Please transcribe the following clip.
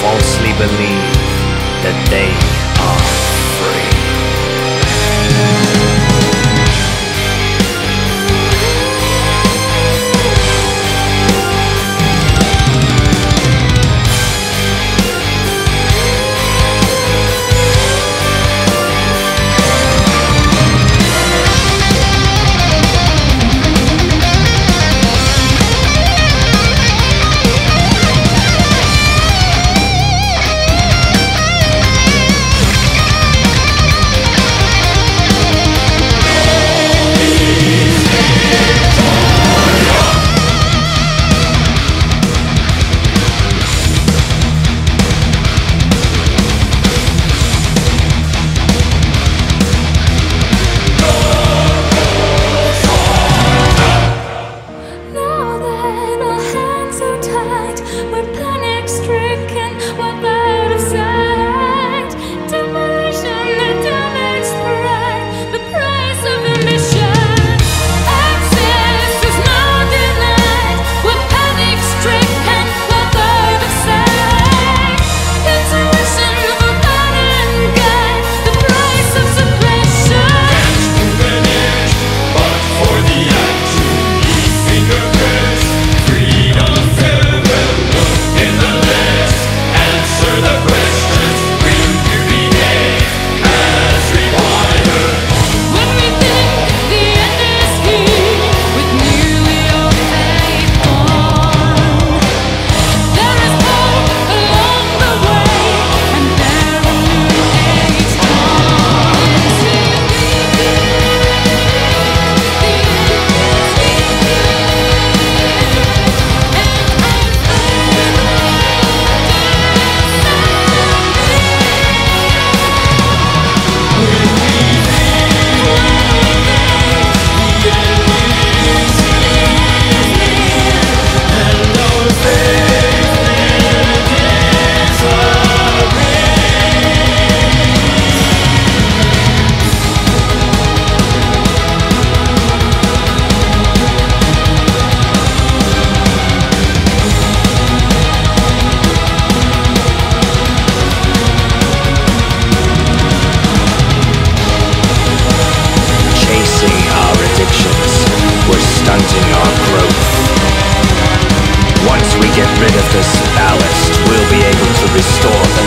falsely believe that they restore